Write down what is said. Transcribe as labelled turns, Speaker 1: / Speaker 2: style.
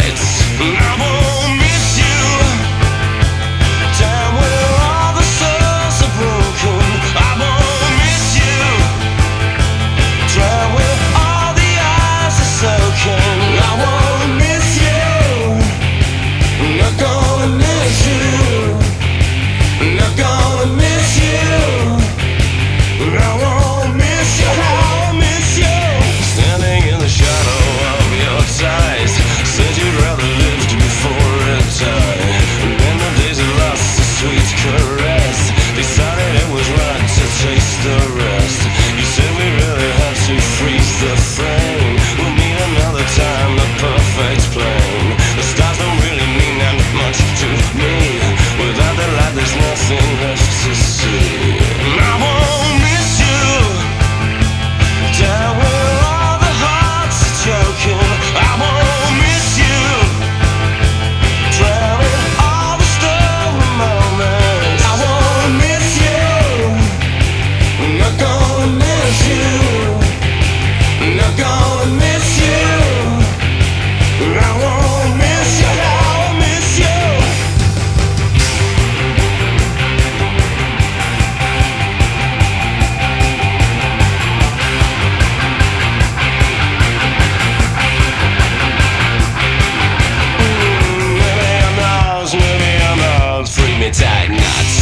Speaker 1: it's. not